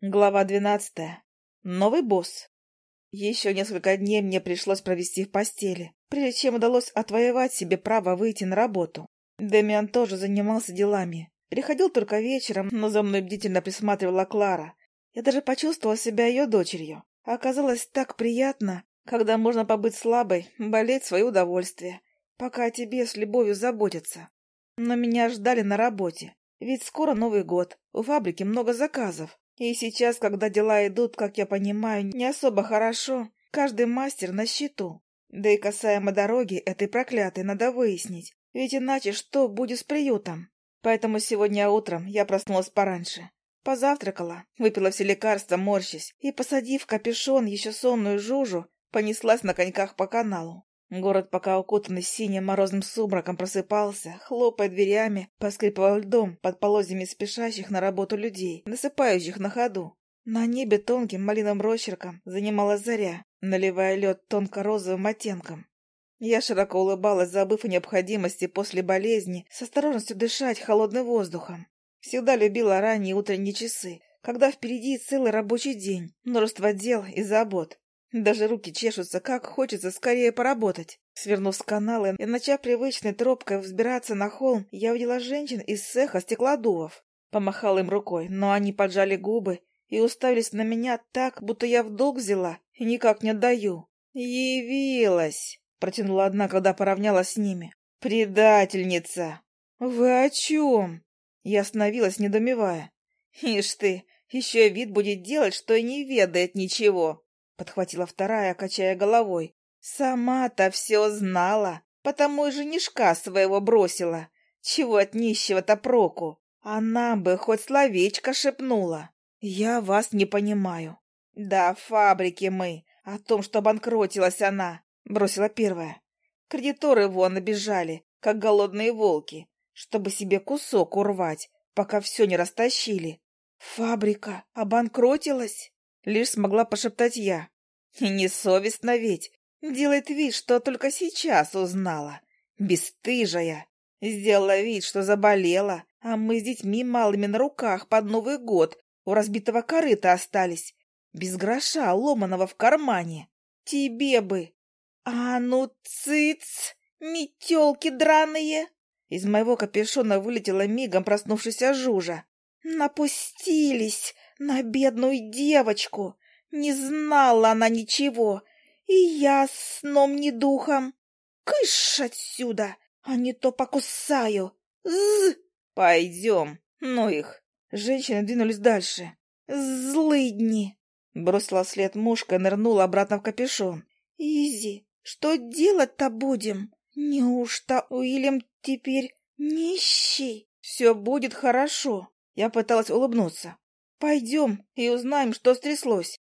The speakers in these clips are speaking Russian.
Глава двенадцатая. Новый босс. Еще несколько дней мне пришлось провести в постели, прежде чем удалось отвоевать себе право выйти на работу. Дэмиан тоже занимался делами. Приходил только вечером, но за мной бдительно присматривала Клара. Я даже почувствовала себя ее дочерью. Оказалось так приятно, когда можно побыть слабой, болеть в свое удовольствие, пока о тебе с любовью заботятся. Но меня ждали на работе, ведь скоро Новый год, у фабрики много заказов. И сейчас, когда дела идут, как я понимаю, не особо хорошо, каждый мастер на счету. Да и касаемо дороги этой проклятой надо выяснить, ведь иначе что будет с приютом? Поэтому сегодня утром я проснулась пораньше. Позавтракала, выпила все лекарства, морщись, и, посадив капюшон еще сонную жужу, понеслась на коньках по каналу. Город, пока укутанный синим морозным сумраком, просыпался, хлопая дверями, поскрипывал льдом под полозьями спешащих на работу людей, насыпающих на ходу. На небе тонким малиновым росчерком занималась заря, наливая лед тонко-розовым оттенком. Я широко улыбалась, забыв о необходимости после болезни с осторожностью дышать холодным воздухом. Всегда любила ранние утренние часы, когда впереди целый рабочий день, множество дел и забот. Даже руки чешутся, как хочется скорее поработать. Свернув с канала и начав привычной тропкой взбираться на холм, я увидела женщин из цеха стеклодувов. Помахала им рукой, но они поджали губы и уставились на меня так, будто я в долг взяла и никак не отдаю. «Явилась!» — протянула одна, когда поравнялась с ними. «Предательница!» «Вы о чем?» Я остановилась, недомевая. «Ишь ты, еще вид будет делать, что и не ведает ничего!» Подхватила вторая, качая головой. Сама-то все знала, потому и женишка своего бросила. Чего от нищего-то проку? Она бы хоть словечко шепнула. Я вас не понимаю. Да, фабрики мы. О том, что обанкротилась она, бросила первая. Кредиторы вон набежали, как голодные волки, чтобы себе кусок урвать, пока все не растащили. Фабрика обанкротилась? Лишь смогла пошептать я. И несовестно ведь. Делает вид, что только сейчас узнала. Бестыжая. Сделала вид, что заболела, а мы с детьми малыми на руках под Новый год у разбитого корыта остались. Без гроша, ломаного в кармане. Тебе бы. А ну, цыц, метелки драные. Из моего капюшона вылетела мигом проснувшаяся Жужа. Напустились на бедную девочку. Не знала она ничего. И я сном ни духом. Кыш отсюда, а не то покусаю. З! Пойдем, ну их. Женщины двинулись дальше. Злыдни! Бросила след мушка и нырнула обратно в капюшон. Изи, что делать-то будем? Неужто Уильям теперь нищий? Все будет хорошо. Я пыталась улыбнуться. Пойдем и узнаем, что стряслось.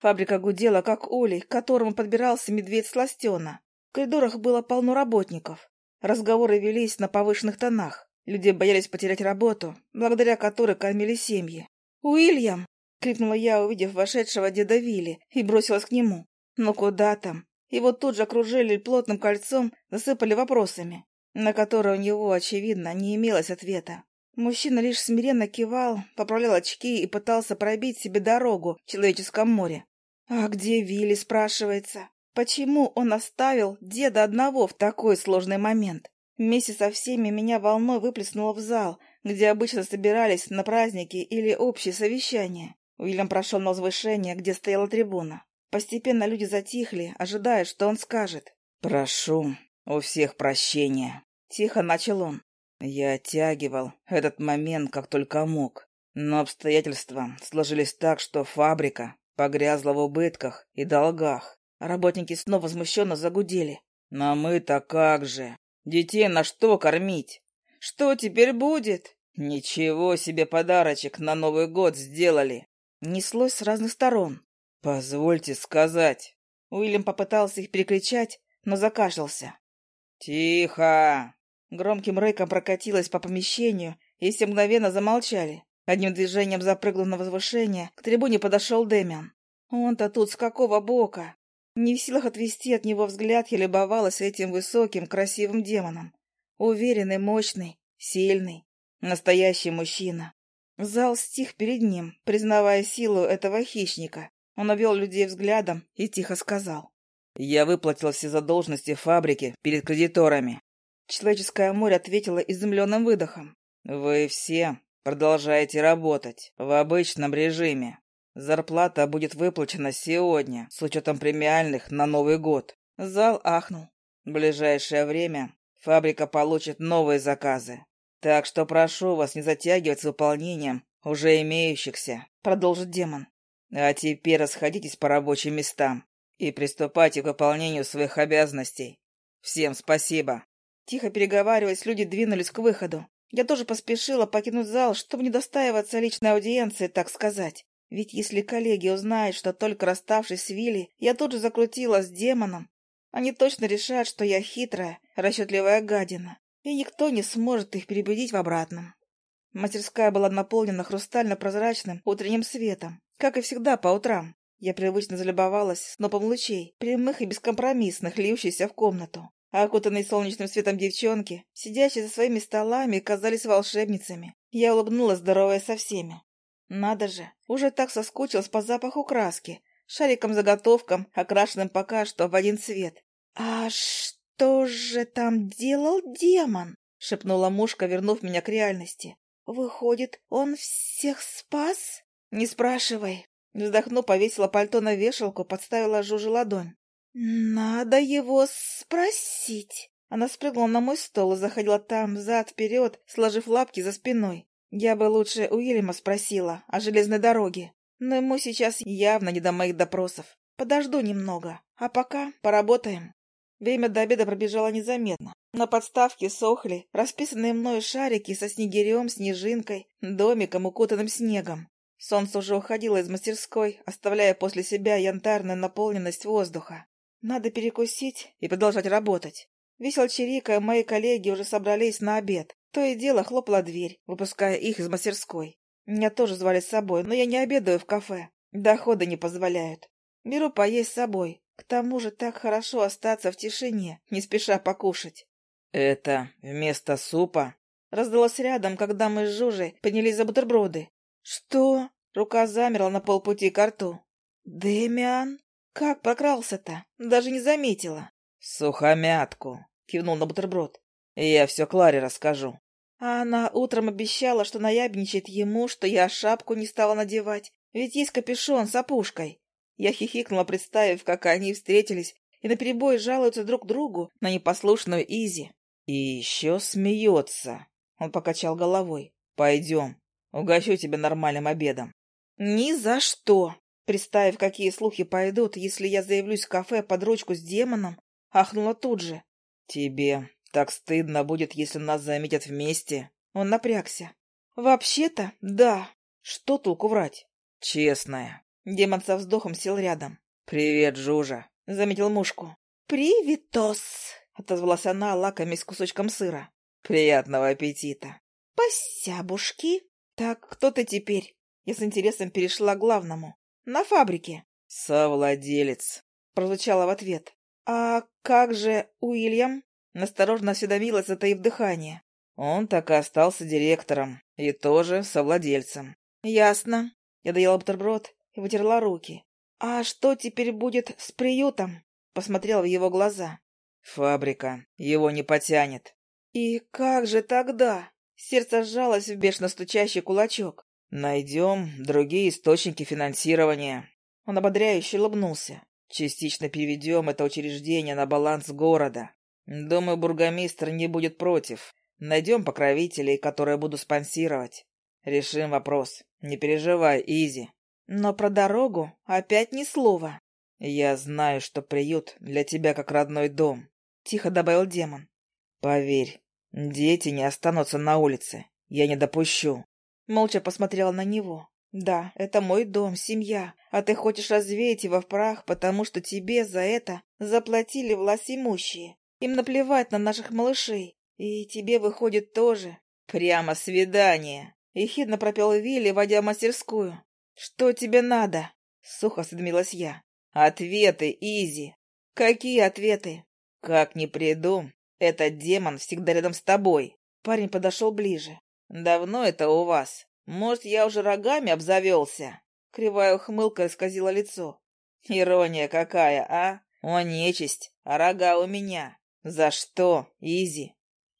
Фабрика гудела, как улей, к которому подбирался медведь сластена. В коридорах было полно работников. Разговоры велись на повышенных тонах. Люди боялись потерять работу, благодаря которой кормили семьи. «Уильям!» — крикнула я, увидев вошедшего деда Вилли, и бросилась к нему. «Ну куда там?» Его тут же окружили плотным кольцом, засыпали вопросами, на которые у него, очевидно, не имелось ответа. Мужчина лишь смиренно кивал, поправлял очки и пытался пробить себе дорогу в человеческом море. «А где Вилли?» — спрашивается. «Почему он оставил деда одного в такой сложный момент?» Вместе со всеми меня волной выплеснуло в зал, где обычно собирались на праздники или общие совещания. Уильям прошел на возвышение, где стояла трибуна. Постепенно люди затихли, ожидая, что он скажет. «Прошу у всех прощения», — тихо начал он. «Я оттягивал этот момент как только мог, но обстоятельства сложились так, что фабрика погрязла в убытках и долгах. Работники снова возмущенно загудели. «Но мы-то как же? Детей на что кормить? Что теперь будет? Ничего себе подарочек на Новый год сделали!» Неслось с разных сторон. «Позвольте сказать». Уильям попытался их перекричать, но закашлялся. «Тихо!» Громким рыком прокатилось по помещению, и все мгновенно замолчали. Одним движением запрыгнув на возвышение, к трибуне подошел Дэмиан. Он-то тут с какого бока? Не в силах отвести от него взгляд, я любовалась этим высоким, красивым демоном. Уверенный, мощный, сильный. Настоящий мужчина. Зал стих перед ним, признавая силу этого хищника. Он обвел людей взглядом и тихо сказал. «Я выплатил все задолженности фабрики перед кредиторами». Человеческое море ответило изумленным выдохом. «Вы все продолжаете работать в обычном режиме. Зарплата будет выплачена сегодня, с учетом премиальных на Новый год». Зал ахнул. В ближайшее время фабрика получит новые заказы. Так что прошу вас не затягивать с выполнением уже имеющихся, продолжит демон. А теперь расходитесь по рабочим местам и приступайте к выполнению своих обязанностей. Всем спасибо. Тихо переговариваясь, люди двинулись к выходу. Я тоже поспешила покинуть зал, чтобы не достаиваться личной аудиенции, так сказать. Ведь если коллеги узнают, что только расставшись с Вилли, я тут же закрутила с демоном, они точно решат, что я хитрая, расчетливая гадина, и никто не сможет их перебедить в обратном. Мастерская была наполнена хрустально-прозрачным утренним светом, как и всегда по утрам. Я привычно залюбовалась снопом лучей, прямых и бескомпромиссных, лившихся в комнату. А окутанные солнечным светом девчонки, сидящие за своими столами, казались волшебницами. Я улыбнулась, здоровая со всеми. Надо же, уже так соскучилась по запаху краски, шариком-заготовкам, окрашенным пока что в один цвет. «А что же там делал демон?» — шепнула мушка, вернув меня к реальности. «Выходит, он всех спас?» «Не спрашивай». Вздохнув, повесила пальто на вешалку, подставила Жуже ладонь. «Надо его спросить». Она спрыгнула на мой стол и заходила там, зад-вперед, сложив лапки за спиной. Я бы лучше у Уильяма спросила о железной дороге. Но ему сейчас явно не до моих допросов. Подожду немного, а пока поработаем. Время до обеда пробежало незаметно. На подставке сохли расписанные мною шарики со снегирем, снежинкой, домиком, укутанным снегом. Солнце уже уходило из мастерской, оставляя после себя янтарную наполненность воздуха. Надо перекусить и продолжать работать. Весел чирикая, мои коллеги уже собрались на обед. То и дело хлопала дверь, выпуская их из мастерской. Меня тоже звали с собой, но я не обедаю в кафе. Доходы не позволяют. Беру поесть с собой. К тому же так хорошо остаться в тишине, не спеша покушать. «Это вместо супа?» Раздалось рядом, когда мы с Жужей поднялись за бутерброды. «Что?» Рука замерла на полпути к рту. «Дэмиан? Как прокрался-то? Даже не заметила». «Сухомятку», — кивнул на бутерброд. «Я все Кларе расскажу». А она утром обещала, что наябничает ему, что я шапку не стала надевать, ведь есть капюшон с опушкой. Я хихикнула, представив, как они встретились и наперебой жалуются друг другу на непослушную Изи. «И еще смеется», — он покачал головой. «Пойдем, угощу тебя нормальным обедом». «Ни за что!» Представив, какие слухи пойдут, если я заявлюсь в кафе под ручку с демоном, ахнула тут же. «Тебе так стыдно будет, если нас заметят вместе. Он напрягся. Вообще-то, да. Что толку врать? Честная. Демон со вздохом сел рядом. Привет, Жужа. Заметил мушку. Приветос. Отозвалась она, лакомясь кусочком сыра. Приятного аппетита. Посябушки. Так, кто ты теперь? Я с интересом перешла к главному. На фабрике. Совладелец. Прозвучало в ответ. А как же Уильям? Насторожно осведомилась, затаив дыхание. Он так и остался директором. И тоже совладельцем. Ясно. Я доела бутерброд и вытерла руки. А что теперь будет с приютом? Посмотрела в его глаза. Фабрика. Его не потянет. И как же тогда? Сердце сжалось в бешено стучащий кулачок. Найдем другие источники финансирования. Он ободряюще улыбнулся. Частично переведем это учреждение на баланс города. Думаю, бургомистр не будет против. Найдем покровителей, которые буду спонсировать. Решим вопрос. Не переживай, Изи. Но про дорогу опять ни слова. Я знаю, что приют для тебя как родной дом. Тихо добавил демон. Поверь, дети не останутся на улице. Я не допущу. Молча посмотрела на него. Да, это мой дом, семья, а ты хочешь развеять его в прах, потому что тебе за это заплатили власть имущие. Им наплевать на наших малышей. И тебе выходит тоже. Прямо свидание. Ехидно пропел Вилли, водя мастерскую. Что тебе надо? Сухо осведомилась я. Ответы, Изи. Какие ответы? Как не приду, этот демон всегда рядом с тобой. Парень подошел ближе. Давно это у вас? Может, я уже рогами обзавелся?» Кривая ухмылка исказила лицо. «Ирония какая, а? О, нечисть, а рога у меня. За что, Изи?»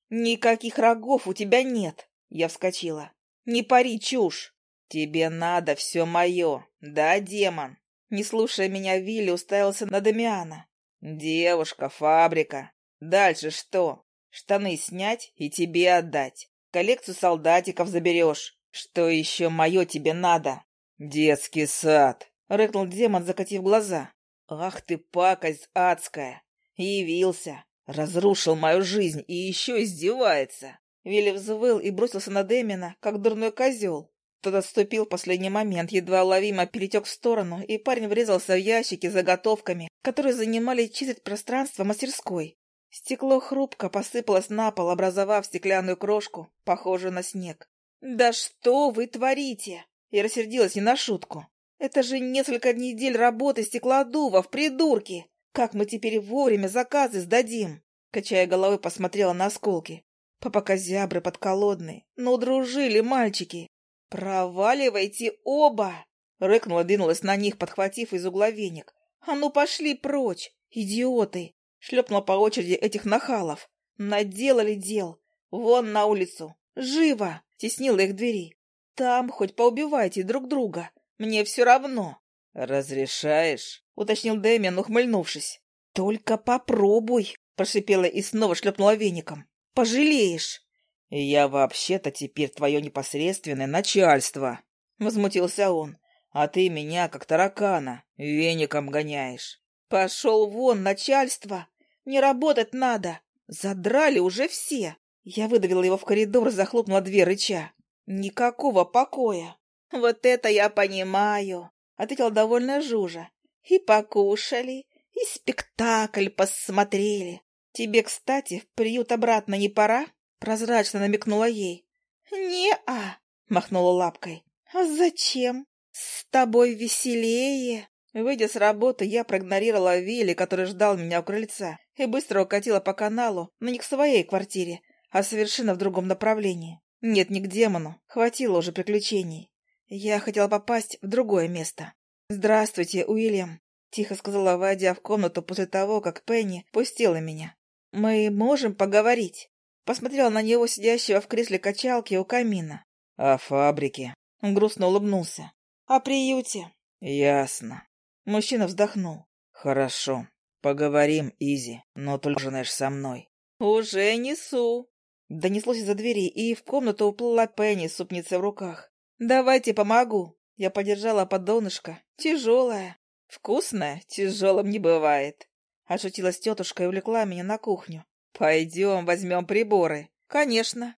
«Никаких рогов у тебя нет!» Я вскочила. «Не пари чушь!» «Тебе надо все мое, да, демон?» Не слушая меня, Вилли уставился на Дамиана. «Девушка, фабрика. Дальше что? Штаны снять и тебе отдать. Коллекцию солдатиков заберешь. Что еще мое тебе надо?» «Детский сад», — рыкнул демон, закатив глаза. «Ах ты, пакость адская! Явился, разрушил мою жизнь и еще издевается!» Вилли взвыл и бросился на Демина, как дурной козел. Тот отступил в последний момент, едва уловимо перетек в сторону, и парень врезался в ящики с заготовками, которые занимали четверть пространства мастерской. Стекло хрупко посыпалось на пол, образовав стеклянную крошку, похожую на снег. «Да что вы творите?» Я рассердилась не на шутку. «Это же несколько недель работы стеклодувов, придурки! Как мы теперь вовремя заказы сдадим?» Качая головой, посмотрела на осколки. Попокозябры подколодные, но дружили мальчики. «Проваливайте оба!» Рыкнула, двинулась на них, подхватив из угла веник. «А ну пошли прочь, идиоты!» Шлепнула по очереди этих нахалов. «Наделали дел! Вон на улицу! Живо!» Теснила их двери. «Там хоть поубивайте друг друга. Мне все равно». «Разрешаешь?» — уточнил Дэмиан, ухмыльнувшись. «Только попробуй!» — прошипела и снова шлепнула веником. «Пожалеешь!» «Я вообще-то теперь твое непосредственное начальство», — возмутился он. «А ты меня, как таракана, веником гоняешь». «Пошел вон, начальство! Не работать надо! Задрали уже все!» Я выдавила его в коридор и захлопнула дверь рыча. «Никакого покоя!» «Вот это я понимаю!» — ответила довольная Жужа. «И покушали, и спектакль посмотрели. Тебе, кстати, в приют обратно не пора?» Прозрачно намекнула ей. «Не-а», — махнула лапкой. «А зачем? С тобой веселее». Выйдя с работы, я проигнорировала Вилли, который ждал меня у крыльца, и быстро укатила по каналу, но не к своей квартире, а совершенно в другом направлении. Нет, не к демону, хватило уже приключений. Я хотела попасть в другое место. «Здравствуйте, Уильям», — тихо сказала, войдя в комнату после того, как Пенни пустила меня. «Мы можем поговорить?» Посмотрела на него, сидящего в кресле качалки у камина. «О фабрике?» Грустно улыбнулся. «О приюте?» «Ясно». Мужчина вздохнул. «Хорошо. Поговорим, Изи, но только знаешь со мной». «Уже несу». Донеслось из-за двери, и в комнату уплыла Пенни с супницей в руках. «Давайте помогу». Я подержала под донышко. Тяжелая. Вкусная, тяжелым не бывает. Ошутилась тетушка и увлекла меня на кухню. «Пойдем, возьмем приборы». «Конечно».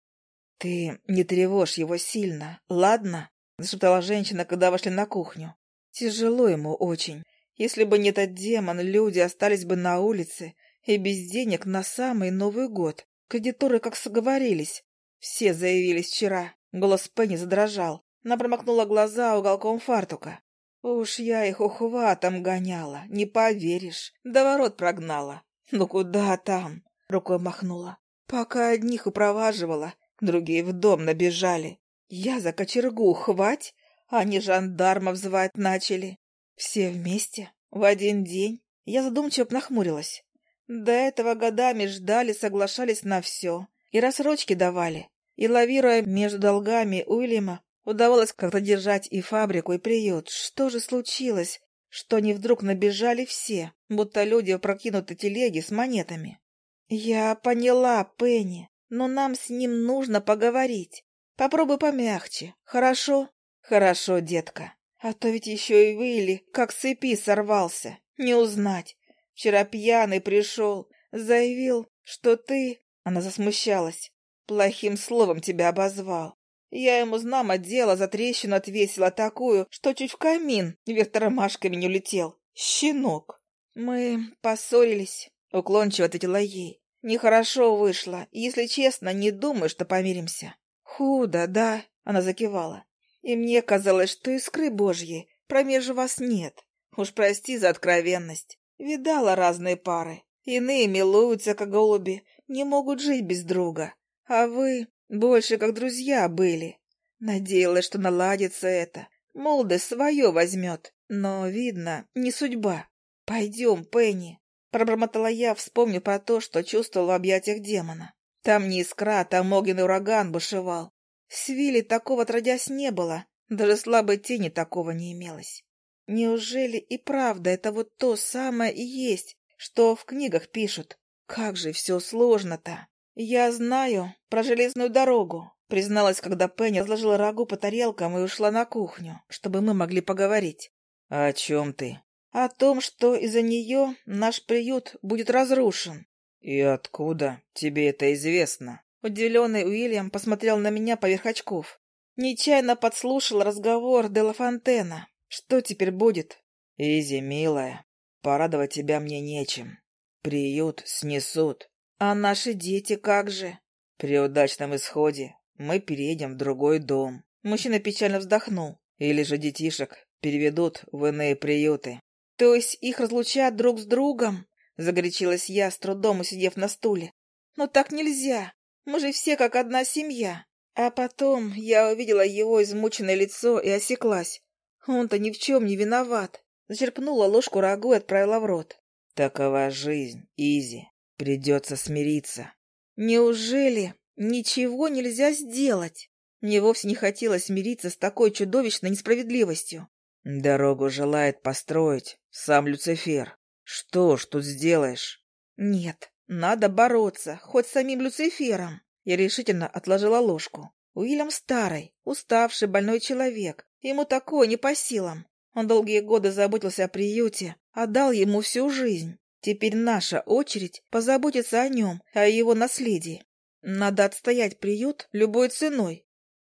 «Ты не тревожь его сильно, ладно?» — зашептала женщина, когда вошли на кухню. «Тяжело ему очень. Если бы не этот демон, люди остались бы на улице и без денег на самый Новый год. Кредиторы как соговорились. Все заявились вчера». Голос Пенни задрожал. Она промокнула глаза уголком фартука. «Уж я их ухватом гоняла, не поверишь. До ворот прогнала. Ну куда там? Рукой махнула. Пока одних упроваживала, другие в дом набежали. Я за кочергу хвать, они жандармов звать начали. Все вместе, в один день. Я задумчиво нахмурилась. До этого годами ждали, соглашались на все. И рассрочки давали. И, лавируя между долгами Уильяма, удавалось как-то держать и фабрику, и приют. Что же случилось, что они вдруг набежали все, будто люди в прокинутой телеге с монетами? «Я поняла, Пенни, но нам с ним нужно поговорить. Попробуй помягче, хорошо?» «Хорошо, детка. А то ведь еще и Вилли как с цепи сорвался. Не узнать. Вчера пьяный пришел, заявил, что ты...» Она засмущалась. «Плохим словом тебя обозвал. Я ему, знамо дело, за трещину отвесила такую, что чуть в камин вверх тормашками не улетел. Щенок. Мы поссорились, уклончиво ответила ей. Нехорошо вышло. Если честно, не думаю, что помиримся. Худо, да, она закивала. И мне казалось, что искры божьей промеж вас нет. Уж прости за откровенность. Видала разные пары. Иные милуются, как голуби, не могут жить без друга. А вы больше как друзья были. Надеялась, что наладится это. Молодость свое возьмет. Но, видно, не судьба. Пойдем, Пенни. Пробормотала я, вспомнив про то, что чувствовала в объятиях демона. Там не искра, там огненный ураган бушевал. С Вилли такого отродясь не было, даже слабой тени такого не имелось. Неужели и правда это вот то самое и есть, что в книгах пишут? Как же все сложно-то! Я знаю про железную дорогу, призналась, когда Пенни разложила рагу по тарелкам и ушла на кухню, чтобы мы могли поговорить. «О чем ты?» «О том, что из-за нее наш приют будет разрушен». «И откуда тебе это известно?» Удивленный Уильям посмотрел на меня поверх очков. Нечаянно подслушал разговор Де Фонтена. Что теперь будет? Изи, милая, порадовать тебя мне нечем. Приют снесут. А наши дети как же? При удачном исходе мы переедем в другой дом. Мужчина печально вздохнул. Или же детишек переведут в иные приюты. То есть их разлучат друг с другом? Загорячилась я, с трудом усидев на стуле. Но так нельзя. Мы же все как одна семья. А потом я увидела его измученное лицо и осеклась. Он-то ни в чем не виноват. Зачерпнула ложку рагу и отправила в рот. Такова жизнь, Изи. Придется смириться. Неужели ничего нельзя сделать? Мне вовсе не хотелось смириться с такой чудовищной несправедливостью. Дорогу желает построить сам Люцифер. Что ж тут сделаешь? Нет, надо бороться, хоть с самим Люцифером. Я решительно отложила ложку. Уильям старый, уставший, больной человек. Ему такое не по силам. Он долгие годы заботился о приюте, отдал ему всю жизнь. Теперь наша очередь позаботиться о нем, о его наследии. Надо отстоять приют любой ценой.